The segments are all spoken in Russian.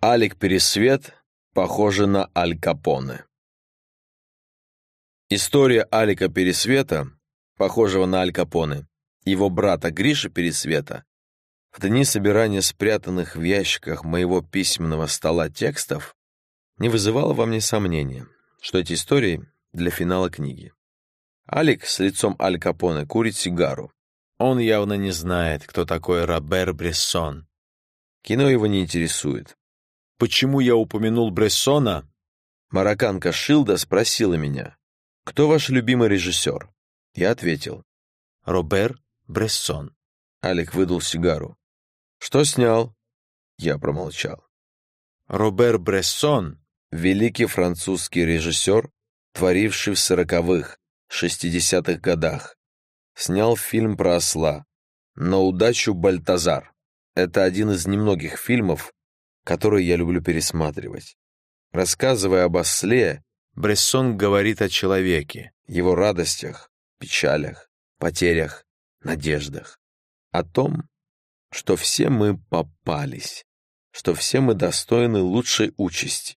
Алик Пересвет похожа на Аль Капоне. История Алика Пересвета, похожего на Аль Капоне, его брата Гриша Пересвета, в дни собирания спрятанных в ящиках моего письменного стола текстов не вызывала во мне сомнения, что эти истории для финала книги. Алик с лицом Аль Капоне курит сигару. Он явно не знает, кто такой Робер Брессон. Кино его не интересует. Почему я упомянул Брессона? Марокканка Шилда спросила меня, кто ваш любимый режиссер? Я ответил, Робер Брессон. Алик выдал сигару. Что снял? Я промолчал. Робер Брессон — великий французский режиссер, творивший в сороковых, шестидесятых годах. Снял фильм про осла. На удачу Бальтазар. Это один из немногих фильмов, которые я люблю пересматривать. Рассказывая об осле, Брессон говорит о человеке, его радостях, печалях, потерях, надеждах. О том, что все мы попались, что все мы достойны лучшей участи.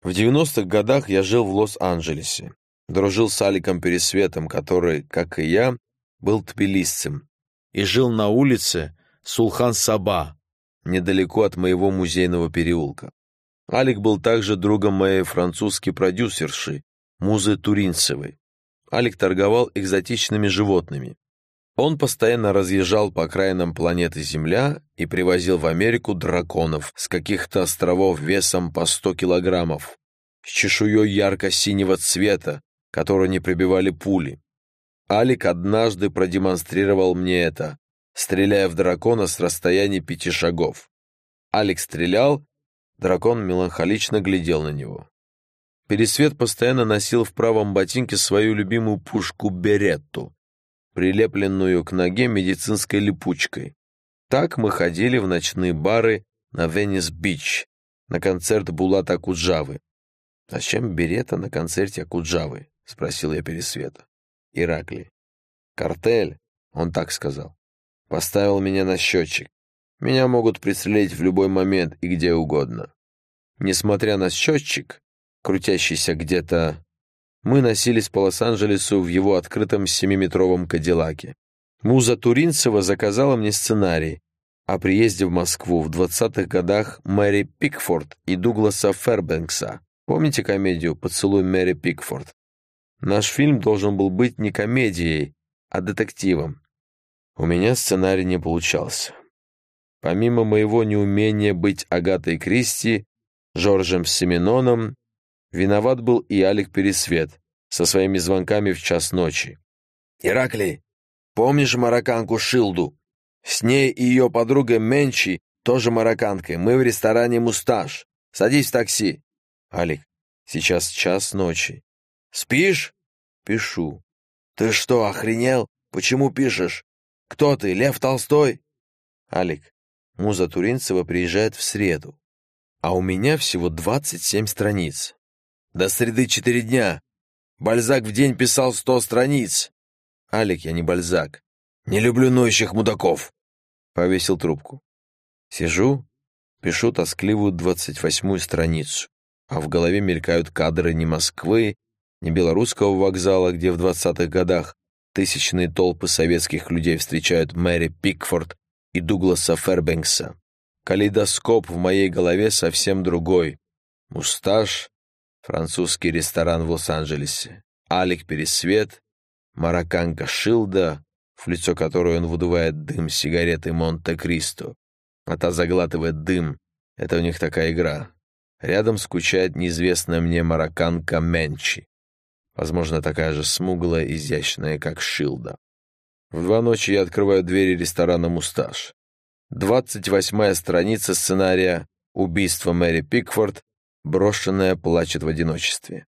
В 90-х годах я жил в Лос-Анджелесе, дружил с Аликом Пересветом, который, как и я, был тбилисцем, и жил на улице Сулхан-Саба, недалеко от моего музейного переулка. Алик был также другом моей французской продюсерши, Музы Туринцевой. Алик торговал экзотичными животными. Он постоянно разъезжал по окраинам планеты Земля и привозил в Америку драконов с каких-то островов весом по 100 килограммов, с чешуей ярко-синего цвета, которые не прибивали пули. Алик однажды продемонстрировал мне это, стреляя в дракона с расстояния пяти шагов. Алекс стрелял, дракон меланхолично глядел на него. Пересвет постоянно носил в правом ботинке свою любимую пушку Беретту, прилепленную к ноге медицинской липучкой. Так мы ходили в ночные бары на Венес-Бич, на концерт Булата Акуджавы. «Зачем Берета на концерте Акуджавы?» — спросил я Пересвета. Иракли. «Картель», — он так сказал. Поставил меня на счетчик. Меня могут пристрелить в любой момент и где угодно. Несмотря на счетчик, крутящийся где-то, мы носились по Лос-Анджелесу в его открытом семиметровом кадиллаке. Муза Туринцева заказала мне сценарий о приезде в Москву в 20-х годах Мэри Пикфорд и Дугласа Фербенкса. Помните комедию «Поцелуй Мэри Пикфорд»? Наш фильм должен был быть не комедией, а детективом. У меня сценарий не получался. Помимо моего неумения быть Агатой Кристи, Жоржем Семеноном, виноват был и Алик Пересвет со своими звонками в час ночи. «Ираклий, помнишь марокканку Шилду? С ней и ее подруга Менчи, тоже марокканкой. Мы в ресторане «Мусташ». Садись в такси». «Алик, сейчас час ночи». «Спишь?» «Пишу». «Ты что, охренел? Почему пишешь? Кто ты, Лев Толстой?» «Алик, муза Туринцева приезжает в среду, а у меня всего 27 страниц. До среды четыре дня. Бальзак в день писал сто страниц. Алик, я не Бальзак. Не люблю ноющих мудаков. Повесил трубку. Сижу, пишу тоскливую двадцать восьмую страницу, а в голове мелькают кадры не Москвы, не белорусского вокзала, где в двадцатых годах Тысячные толпы советских людей встречают Мэри Пикфорд и Дугласа Фербенкса. Калейдоскоп в моей голове совсем другой. Мусташ, французский ресторан в Лос-Анджелесе, Алик Пересвет, марокканка Шилда, в лицо которой он выдувает дым сигареты Монте-Кристо, а та заглатывает дым. Это у них такая игра. Рядом скучает неизвестная мне марокканка Менчи возможно, такая же смуглая, изящная, как Шилда. В два ночи я открываю двери ресторана «Мусташ». Двадцать восьмая страница сценария «Убийство Мэри Пикфорд», брошенная плачет в одиночестве.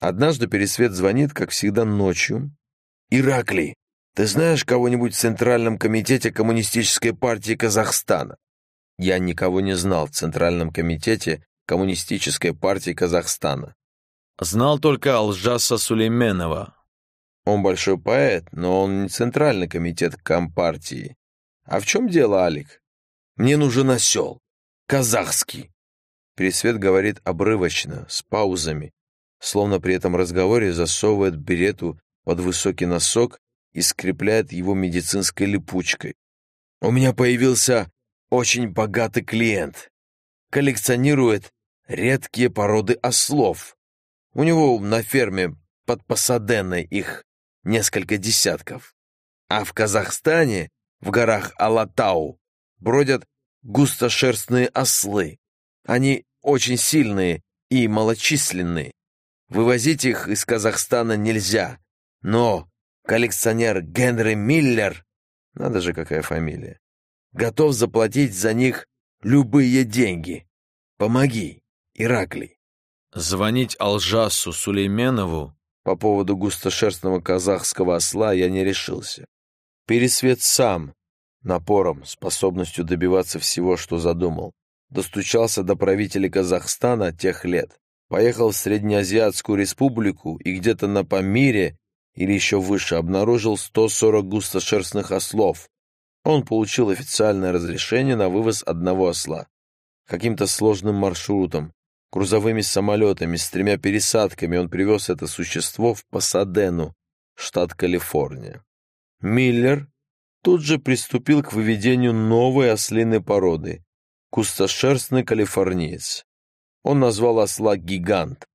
Однажды Пересвет звонит, как всегда, ночью. «Ираклий, ты знаешь кого-нибудь в Центральном комитете Коммунистической партии Казахстана?» Я никого не знал в Центральном комитете Коммунистической партии Казахстана. Знал только Алжаса Сулейменова. Он большой поэт, но он не центральный комитет Компартии. А в чем дело, Алик? Мне нужен осел. Казахский. Пересвет говорит обрывочно, с паузами, словно при этом разговоре засовывает берету под высокий носок и скрепляет его медицинской липучкой. «У меня появился очень богатый клиент. Коллекционирует редкие породы ослов. У него на ферме под Пасаденой их несколько десятков. А в Казахстане, в горах Алатау, бродят густошерстные ослы. Они очень сильные и малочисленные. Вывозить их из Казахстана нельзя. Но коллекционер Генри Миллер, надо же какая фамилия, готов заплатить за них любые деньги. Помоги, Ираклий. Звонить Алжасу Сулейменову по поводу густошерстного казахского осла я не решился. Пересвет сам, напором, способностью добиваться всего, что задумал, достучался до правителя Казахстана тех лет, поехал в Среднеазиатскую республику и где-то на Памире или еще выше обнаружил 140 густошерстных ослов. Он получил официальное разрешение на вывоз одного осла. Каким-то сложным маршрутом, грузовыми самолетами с тремя пересадками он привез это существо в Пасадену, штат Калифорния. Миллер тут же приступил к выведению новой ослиной породы – кустошерстный калифорниец. Он назвал осла «Гигант».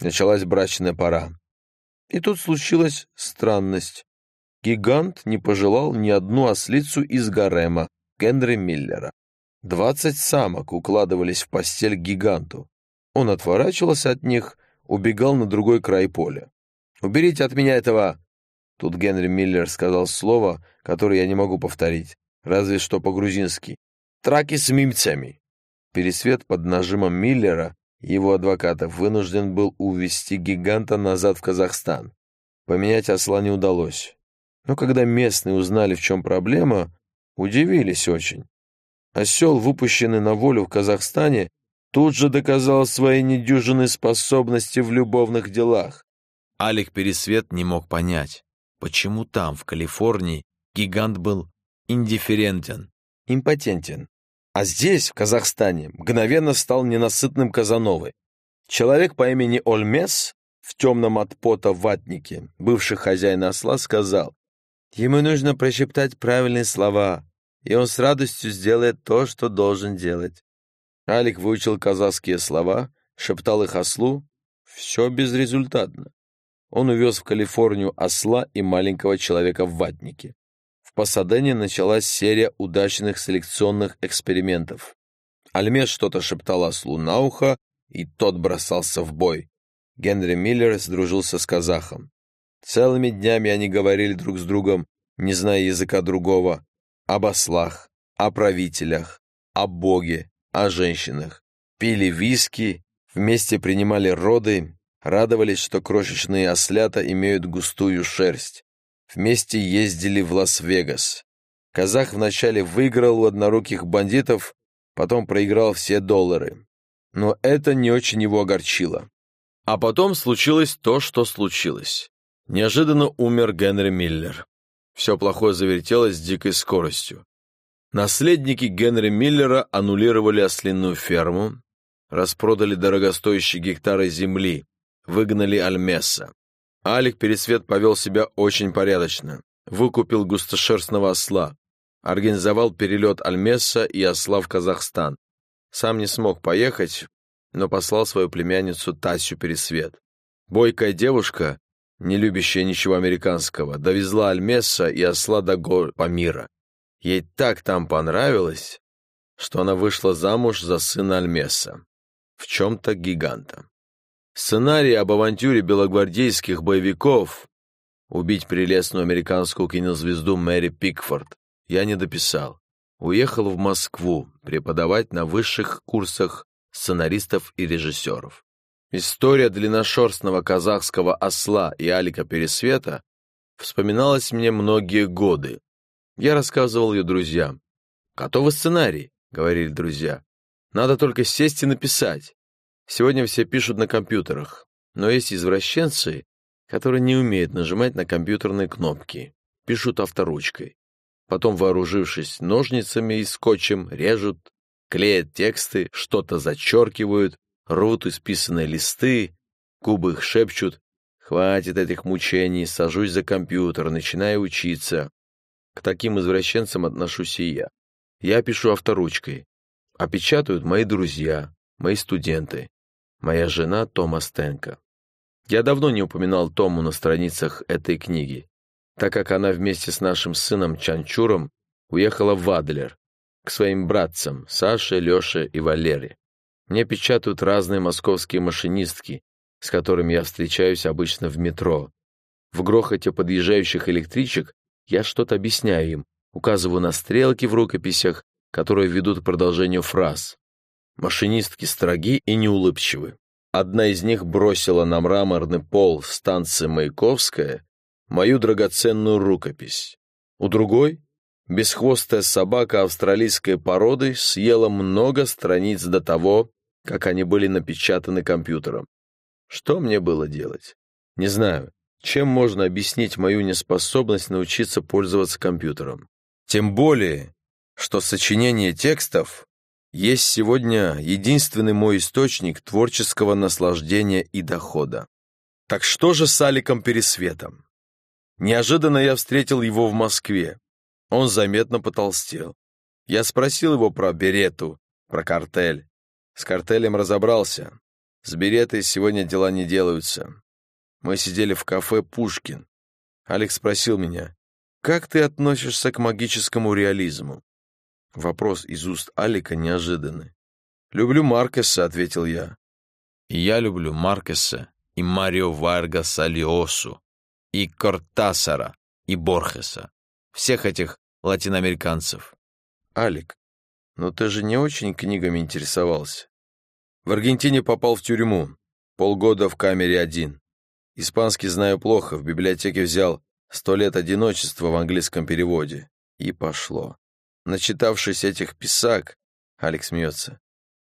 Началась брачная пора. И тут случилась странность. Гигант не пожелал ни одну ослицу из гарема Генри Миллера. Двадцать самок укладывались в постель гиганту. Он отворачивался от них, убегал на другой край поля. «Уберите от меня этого!» Тут Генри Миллер сказал слово, которое я не могу повторить, разве что по-грузински. «Траки с мимцами!» Пересвет под нажимом Миллера его адвокатов вынужден был увести гиганта назад в Казахстан. Поменять осла не удалось. Но когда местные узнали, в чем проблема, удивились очень. Осел, выпущенный на волю в Казахстане, тут же доказал свои недюжинные способности в любовных делах. Алик Пересвет не мог понять, почему там, в Калифорнии, гигант был индифферентен, импотентен. А здесь, в Казахстане, мгновенно стал ненасытным Казановой. Человек по имени Ольмес в темном от пота ватнике, бывший хозяин осла, сказал, «Ему нужно прошептать правильные слова, и он с радостью сделает то, что должен делать. Алик выучил казахские слова, шептал их ослу. Все безрезультатно. Он увез в Калифорнию осла и маленького человека в ватнике. В Пасадене началась серия удачных селекционных экспериментов. Альмес что-то шептал ослу на ухо, и тот бросался в бой. Генри Миллер сдружился с казахом. Целыми днями они говорили друг с другом, не зная языка другого, об ослах, о правителях, о Боге, о женщинах. Пили виски, вместе принимали роды, радовались, что крошечные ослята имеют густую шерсть. Вместе ездили в Лас-Вегас. Казах вначале выиграл у одноруких бандитов, потом проиграл все доллары. Но это не очень его огорчило. А потом случилось то, что случилось. Неожиданно умер Генри Миллер. Все плохое завертелось с дикой скоростью. Наследники Генри Миллера аннулировали ослинную ферму, распродали дорогостоящие гектары земли, выгнали Альмеса. Алик Пересвет повел себя очень порядочно, выкупил густошерстного осла, организовал перелет Альмеса и осла в Казахстан. Сам не смог поехать, но послал свою племянницу Тасю Пересвет. Бойкая девушка, не любящая ничего американского, довезла Альмеса и осла до гор Памира. Ей так там понравилось, что она вышла замуж за сына Альмеса, в чем-то гиганта. Сценарий об авантюре белогвардейских боевиков убить прелестную американскую кинозвезду Мэри Пикфорд я не дописал. Уехал в Москву преподавать на высших курсах сценаристов и режиссеров. История длинношерстного казахского осла и Алика Пересвета вспоминалась мне многие годы, я рассказывал ее друзьям. «Готовый сценарий», — говорили друзья. «Надо только сесть и написать. Сегодня все пишут на компьютерах, но есть извращенцы, которые не умеют нажимать на компьютерные кнопки, пишут авторучкой. Потом, вооружившись ножницами и скотчем, режут, клеят тексты, что-то зачеркивают, рвут исписанные листы, губы их шепчут. Хватит этих мучений, сажусь за компьютер, начинаю учиться. К таким извращенцам отношусь и я. Я пишу авторучкой. А печатают мои друзья, мои студенты, моя жена Тома Стенко. Я давно не упоминал Тому на страницах этой книги, так как она вместе с нашим сыном Чанчуром уехала в Адлер, к своим братцам Саше, Леше и Валере. Мне печатают разные московские машинистки, с которыми я встречаюсь обычно в метро. В грохоте подъезжающих электричек я что-то объясняю им, указываю на стрелки в рукописях, которые ведут к продолжению фраз. Машинистки строги и неулыбчивы. Одна из них бросила на мраморный пол станции Маяковская мою драгоценную рукопись. У другой Бесхвостая собака австралийской породы съела много страниц до того, как они были напечатаны компьютером. Что мне было делать? Не знаю, чем можно объяснить мою неспособность научиться пользоваться компьютером. Тем более, что сочинение текстов есть сегодня единственный мой источник творческого наслаждения и дохода. Так что же с Аликом Пересветом? Неожиданно я встретил его в Москве. Он заметно потолстел. Я спросил его про берету, про картель. С картелем разобрался. С беретой сегодня дела не делаются. Мы сидели в кафе «Пушкин». Алекс спросил меня, «Как ты относишься к магическому реализму?» Вопрос из уст Алика неожиданный. «Люблю Маркеса», — ответил я. «И я люблю Маркеса и Марио Варгаса Лиосу, и Кортасара, и Борхеса. Всех этих латиноамериканцев. Алик, но ты же не очень книгами интересовался. В Аргентине попал в тюрьму. Полгода в камере один. Испанский знаю плохо, в библиотеке взял «Сто лет одиночества» в английском переводе. И пошло. Начитавшись этих писак, Алекс смеется,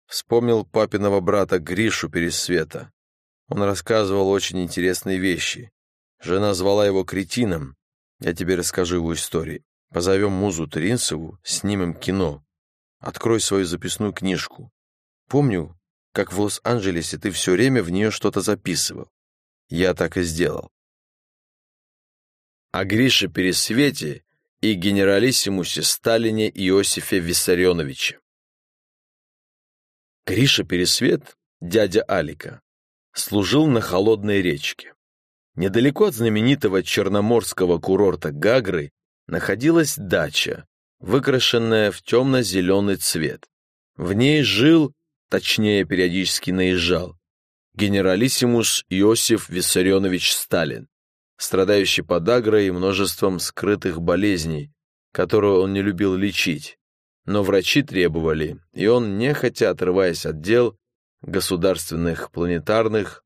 вспомнил папиного брата Гришу Пересвета. Он рассказывал очень интересные вещи. Жена звала его кретином. Я тебе расскажу его истории. Позовем Музу Тринцеву, снимем кино. Открой свою записную книжку. Помню, как в Лос-Анджелесе ты все время в нее что-то записывал. Я так и сделал. О Грише Пересвете и генералиссимусе Сталине Иосифе Виссарионовиче. Гриша Пересвет, дядя Алика, служил на холодной речке. Недалеко от знаменитого черноморского курорта Гагры находилась дача, выкрашенная в темно-зеленый цвет. В ней жил, точнее, периодически наезжал, генералиссимус Иосиф Виссарионович Сталин, страдающий подагрой и множеством скрытых болезней, которые он не любил лечить. Но врачи требовали, и он, нехотя отрываясь от дел государственных, планетарных,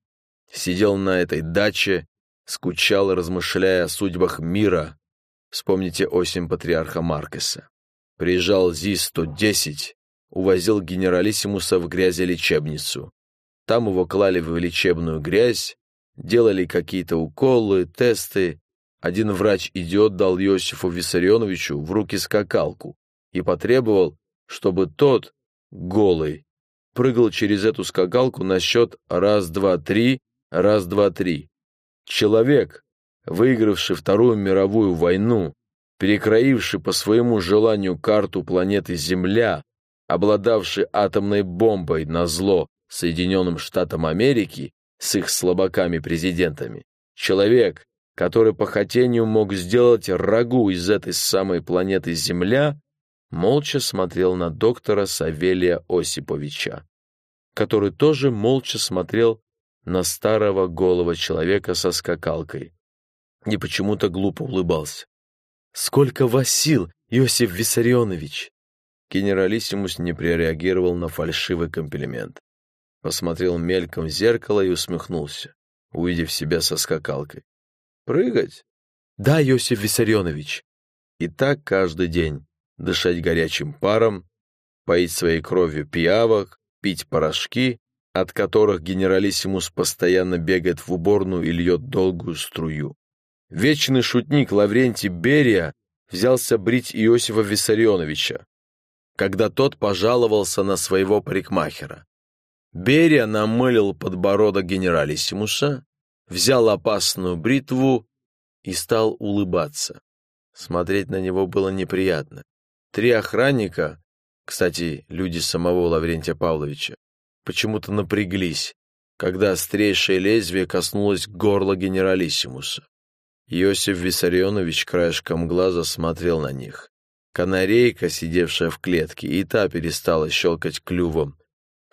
сидел на этой даче, скучал, размышляя о судьбах мира, Вспомните осень патриарха Маркеса. Приезжал ЗИС-110, увозил генералиссимуса в грязелечебницу. Там его клали в лечебную грязь, делали какие-то уколы, тесты. Один врач-идиот дал Иосифу Виссарионовичу в руки скакалку и потребовал, чтобы тот, голый, прыгал через эту скакалку на счет раз-два-три, раз-два-три. Человек, выигравший Вторую мировую войну, перекроивший по своему желанию карту планеты Земля, обладавший атомной бомбой на зло Соединенным Штатам Америки с их слабаками-президентами, человек, который по хотению мог сделать рагу из этой самой планеты Земля, молча смотрел на доктора Савелия Осиповича, который тоже молча смотрел на старого голого человека со скакалкой, и почему-то глупо улыбался. «Сколько вас сил, Иосиф Виссарионович!» Генералиссимус не прореагировал на фальшивый комплимент. Посмотрел мельком в зеркало и усмехнулся, увидев себя со скакалкой. «Прыгать?» «Да, Иосиф Виссарионович!» И так каждый день дышать горячим паром, поить своей кровью пиявок, пить порошки, от которых генералиссимус постоянно бегает в уборную и льет долгую струю. Вечный шутник Лаврентий Берия взялся брить Иосифа Виссарионовича. когда тот пожаловался на своего парикмахера. Берия намылил подбородок генералиссимуса, взял опасную бритву и стал улыбаться. Смотреть на него было неприятно. Три охранника, кстати, люди самого Лаврентия Павловича, почему-то напряглись, когда острейшее лезвие коснулось горла генералиссимуса. Иосиф Виссарионович краешком глаза смотрел на них. Канарейка, сидевшая в клетке, и та перестала щелкать клювом.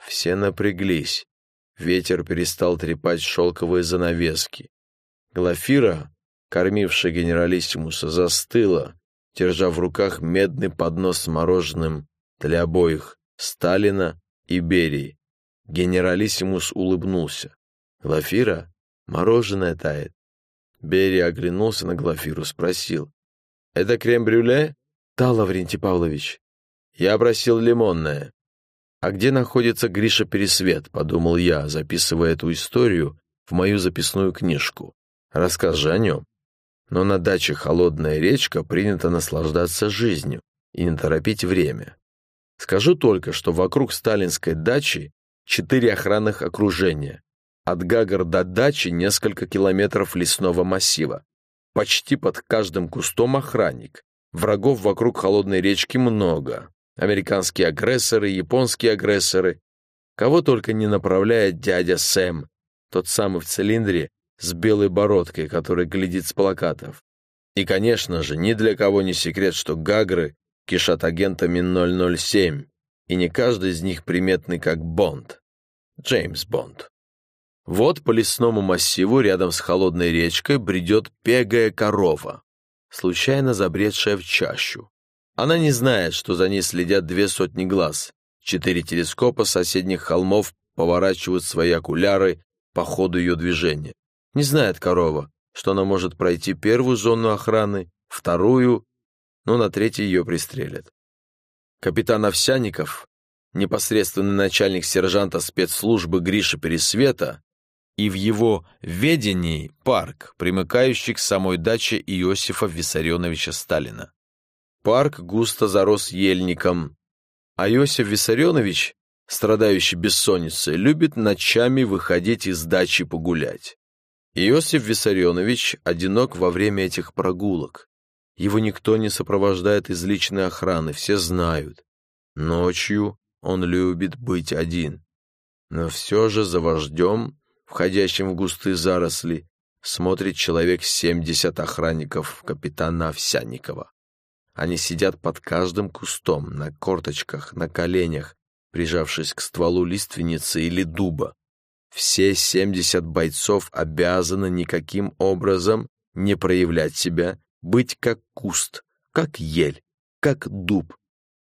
Все напряглись. Ветер перестал трепать шелковые занавески. Глафира, кормившая генералиссимуса, застыла, держа в руках медный поднос с мороженым для обоих, Сталина и Берии. Генералиссимус улыбнулся. «Глафира, мороженое тает». Берия оглянулся на Глафиру, спросил. «Это крем-брюле?» «Да, Лаврентий Павлович». «Я просил лимонное». «А где находится Гриша Пересвет?» — подумал я, записывая эту историю в мою записную книжку. Расскажи о нем. Но на даче «Холодная речка» принято наслаждаться жизнью и не торопить время. Скажу только, что вокруг сталинской дачи четыре охранных окружения. От Гагар до дачи несколько километров лесного массива. Почти под каждым кустом охранник. Врагов вокруг холодной речки много. Американские агрессоры, японские агрессоры. Кого только не направляет дядя Сэм, тот самый в цилиндре с белой бородкой, который глядит с плакатов. И, конечно же, ни для кого не секрет, что Гагры кишат агентами 007, и не каждый из них приметный как Бонд. Джеймс Бонд. Вот по лесному массиву рядом с холодной речкой бредет пегая корова, случайно забредшая в чащу. Она не знает, что за ней следят две сотни глаз. Четыре телескопа соседних холмов поворачивают свои окуляры по ходу ее движения. Не знает корова, что она может пройти первую зону охраны, вторую, но на третьей ее пристрелят. Капитан Овсяников, непосредственный начальник сержанта спецслужбы Гриша Пересвета, и в его ведении парк, примыкающий к самой даче Иосифа Виссарионовича Сталина. Парк густо зарос ельником, а Иосиф Виссарионович, страдающий бессонницей, любит ночами выходить из дачи погулять. Иосиф Виссарионович одинок во время этих прогулок. Его никто не сопровождает из личной охраны, все знают. Ночью он любит быть один. Но все же за вождем, входящим в густые заросли, смотрит человек семьдесят охранников капитана Овсянникова. Они сидят под каждым кустом, на корточках, на коленях, прижавшись к стволу лиственницы или дуба, все 70 бойцов обязаны никаким образом не проявлять себя, быть как куст, как ель, как дуб.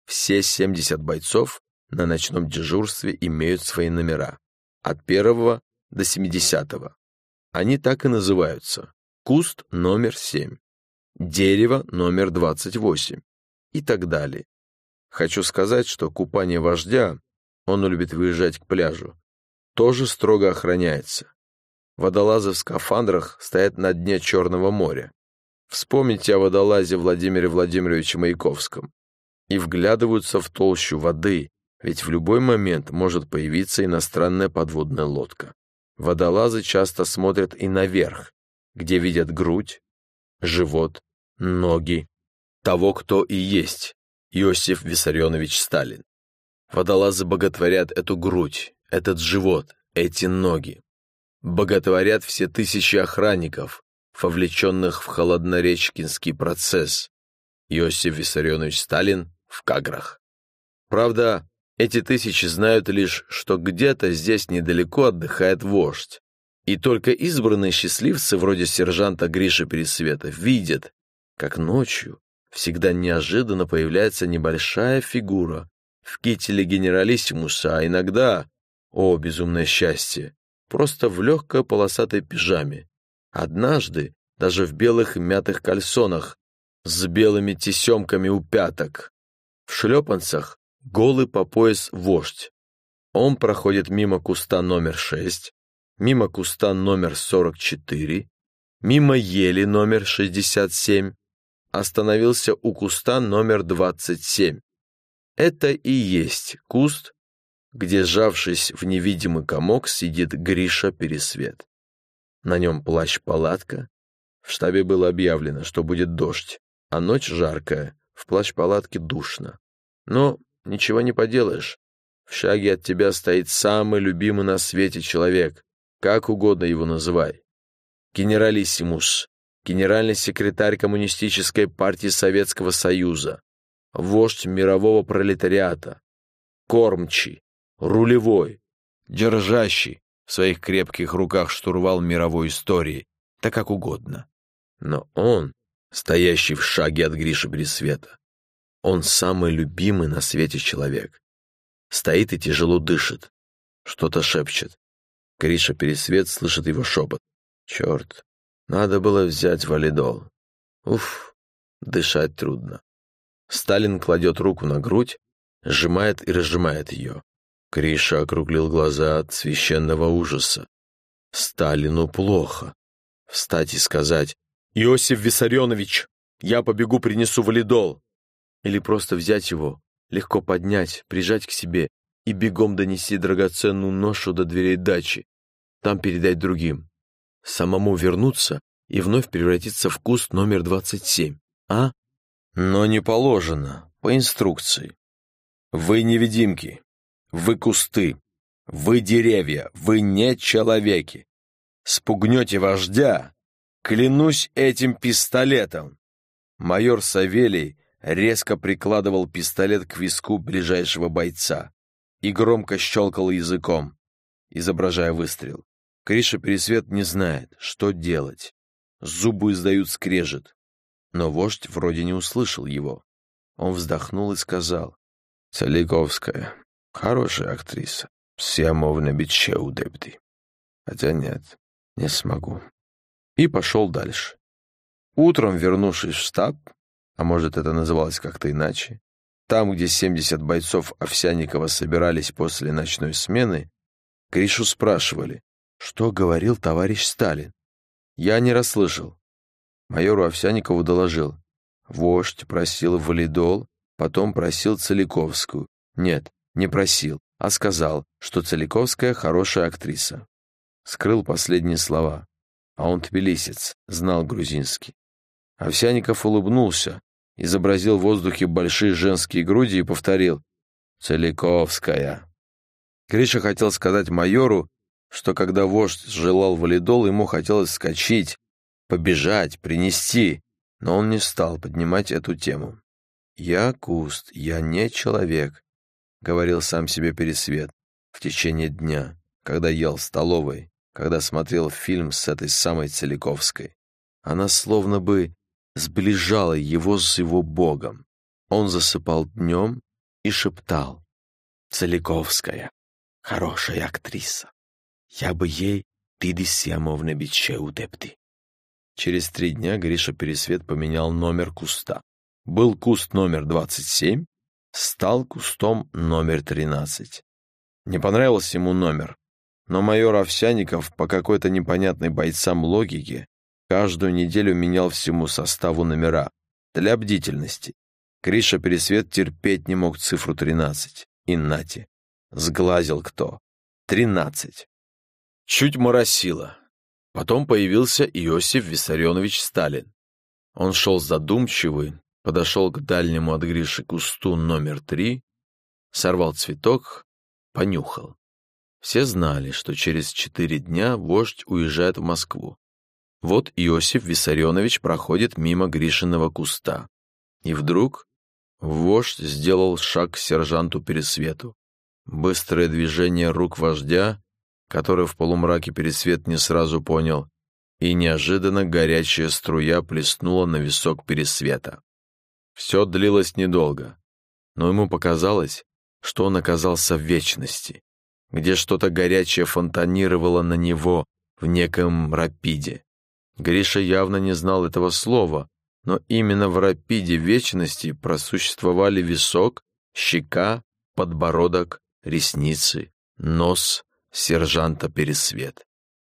Все 70 бойцов на ночном дежурстве имеют свои номера. От первого до 70 -го. Они так и называются. Куст номер 7, дерево номер 28 и так далее. Хочу сказать, что купание вождя, он любит выезжать к пляжу, тоже строго охраняется. Водолазы в скафандрах стоят на дне Черного моря. Вспомните о водолазе Владимире Владимировиче Маяковском. И вглядываются в толщу воды, ведь в любой момент может появиться иностранная подводная лодка. Водолазы часто смотрят и наверх, где видят грудь, живот, ноги того, кто и есть Иосиф Виссарионович Сталин. Водолазы боготворят эту грудь, этот живот, эти ноги. Боготворят все тысячи охранников, вовлеченных в холодноречкинский процесс. Иосиф Виссарионович Сталин в Каграх. Правда, эти тысячи знают лишь, что где-то здесь недалеко отдыхает вождь. И только избранные счастливцы, вроде сержанта Гриша Пересвета, видят, как ночью всегда неожиданно появляется небольшая фигура в кителе генералиссимуса, а иногда о, безумное счастье! Просто в легкой полосатой пижаме. Однажды даже в белых мятых кальсонах с белыми тесемками у пяток. В шлепанцах голый по пояс вождь. Он проходит мимо куста номер 6, мимо куста номер 44, мимо ели номер 67, остановился у куста номер 27. Это и есть куст, где, сжавшись в невидимый комок, сидит Гриша Пересвет. На нем плащ-палатка. В штабе было объявлено, что будет дождь, а ночь жаркая, в плащ-палатке душно. Но ничего не поделаешь. В шаге от тебя стоит самый любимый на свете человек, как угодно его называй. Генералиссимус, генеральный секретарь Коммунистической партии Советского Союза, вождь мирового пролетариата, кормчий, рулевой, держащий в своих крепких руках штурвал мировой истории, так как угодно. Но он, стоящий в шаге от Гриши Бресвета, он самый любимый на свете человек. Стоит и тяжело дышит, что-то шепчет. Гриша Пересвет слышит его шепот. Черт, надо было взять валидол. Уф, дышать трудно. Сталин кладет руку на грудь, сжимает и разжимает ее. Криша округлил глаза от священного ужаса. Сталину плохо. Встать и сказать «Иосиф Виссарионович, я побегу принесу валидол». Или просто взять его, легко поднять, прижать к себе и бегом донести драгоценную ношу до дверей дачи, там передать другим. Самому вернуться и вновь превратиться в куст номер 27, а? Но не положено, по инструкции. Вы невидимки, вы кусты, вы деревья, вы не человеки. Спугнете вождя, клянусь этим пистолетом. Майор Савелий резко прикладывал пистолет к виску ближайшего бойца и громко щелкал языком, изображая выстрел. Криша Пересвет не знает, что делать. Зубы издают скрежет. Но вождь вроде не услышал его. Он вздохнул и сказал. «Целиковская, Хорошая актриса. Все мовно биче удебди. Хотя нет, не смогу. И пошел дальше. Утром, вернувшись в штаб, а может, это называлось как-то иначе, там, где 70 бойцов Овсянникова собирались после ночной смены, Гришу спрашивали, что говорил товарищ Сталин. Я не расслышал. Майору Овсянникову доложил. Вождь просил валидол, потом просил Целиковскую. Нет, не просил, а сказал, что Целиковская хорошая актриса. Скрыл последние слова. А он тбилисец, знал грузинский. Овсяников улыбнулся, изобразил в воздухе большие женские груди и повторил «Целиковская». Гриша хотел сказать майору, что когда вождь желал валидол, ему хотелось вскочить, побежать, принести, но он не стал поднимать эту тему. «Я куст, я не человек говорил сам себе Пересвет, в течение дня, когда ел в столовой, когда смотрел фильм с этой самой Целиковской. Она словно бы сближала его с его богом. Он засыпал днем и шептал. «Целиковская, хорошая актриса. Я бы ей тиди сямовне биче удепти». Через три дня Гриша Пересвет поменял номер куста. Был куст номер 27, стал кустом номер 13. Не понравился ему номер, но майор Овсяников по какой-то непонятной бойцам логике каждую неделю менял всему составу номера для бдительности. Криша Пересвет терпеть не мог цифру 13. И нате, сглазил кто. 13. Чуть моросило. Потом появился Иосиф Виссарионович Сталин. Он шел задумчивый, подошел к дальнему от Гриши кусту номер три, сорвал цветок, понюхал. Все знали, что через четыре дня вождь уезжает в Москву. Вот Иосиф Виссарионович проходит мимо Гришиного куста. И вдруг вождь сделал шаг к сержанту Пересвету. Быстрое движение рук вождя, который в полумраке Пересвет не сразу понял, и неожиданно горячая струя плеснула на висок Пересвета. Все длилось недолго, но ему показалось, что он оказался в вечности, где что-то горячее фонтанировало на него в неком рапиде. Гриша явно не знал этого слова, но именно в рапиде вечности просуществовали висок, щека, подбородок, ресницы, нос сержанта Пересвет.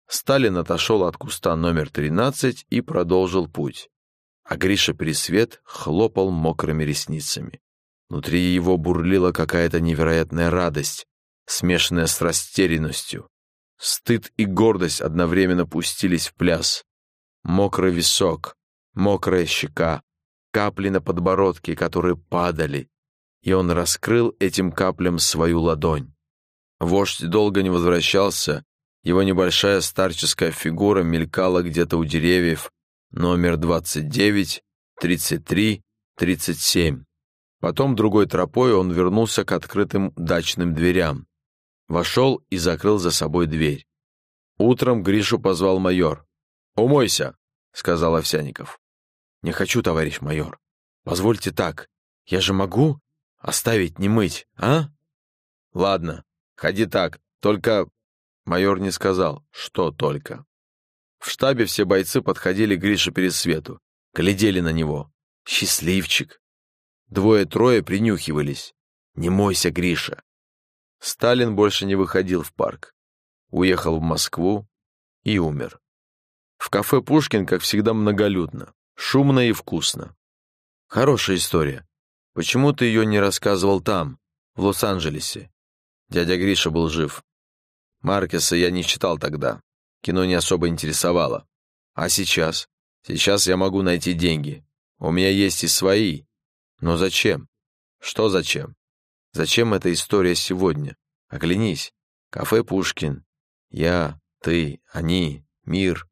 Сталин отошел от куста номер 13 и продолжил путь а Гриша Пересвет хлопал мокрыми ресницами. Внутри его бурлила какая-то невероятная радость, смешанная с растерянностью. Стыд и гордость одновременно пустились в пляс. Мокрый висок, мокрая щека, капли на подбородке, которые падали, и он раскрыл этим каплям свою ладонь. Вождь долго не возвращался, его небольшая старческая фигура мелькала где-то у деревьев, номер 29, 33, 37. Потом другой тропой он вернулся к открытым дачным дверям. Вошел и закрыл за собой дверь. Утром Гришу позвал майор. «Умойся», — сказал Овсяников. «Не хочу, товарищ майор. Позвольте так. Я же могу оставить не мыть, а?» «Ладно, ходи так. Только...» Майор не сказал, что только. В штабе все бойцы подходили к Грише Пересвету, глядели на него. «Счастливчик!» Двое-трое принюхивались. «Не мойся, Гриша!» Сталин больше не выходил в парк. Уехал в Москву и умер. В кафе «Пушкин», как всегда, многолюдно, шумно и вкусно. Хорошая история. Почему ты ее не рассказывал там, в Лос-Анджелесе? Дядя Гриша был жив. Маркеса я не читал тогда. Кино не особо интересовало. А сейчас? Сейчас я могу найти деньги. У меня есть и свои. Но зачем? Что зачем? Зачем эта история сегодня? Оглянись. Кафе «Пушкин». Я, ты, они, мир.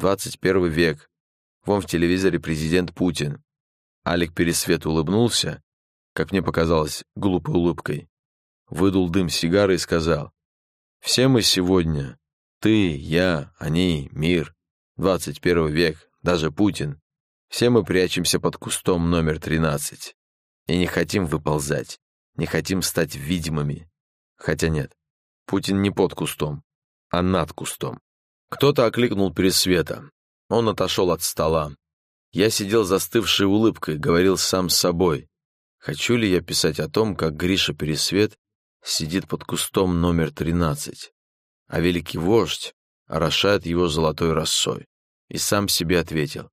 21 век. Вон в телевизоре президент Путин. Алик Пересвет улыбнулся, как мне показалось, глупой улыбкой. Выдул дым сигары и сказал. «Все мы сегодня, ты, я, они, мир, 21 век, даже Путин, все мы прячемся под кустом номер 13 и не хотим выползать, не хотим стать видимыми. Хотя нет, Путин не под кустом, а над кустом. Кто-то окликнул Пересвета. Он отошел от стола. Я сидел застывшей улыбкой, говорил сам с собой. Хочу ли я писать о том, как Гриша Пересвет сидит под кустом номер 13, а великий вождь орошает его золотой росой. И сам себе ответил,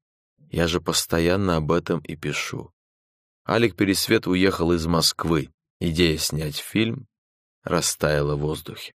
я же постоянно об этом и пишу. Алик Пересвет уехал из Москвы. Идея снять фильм растаяла в воздухе.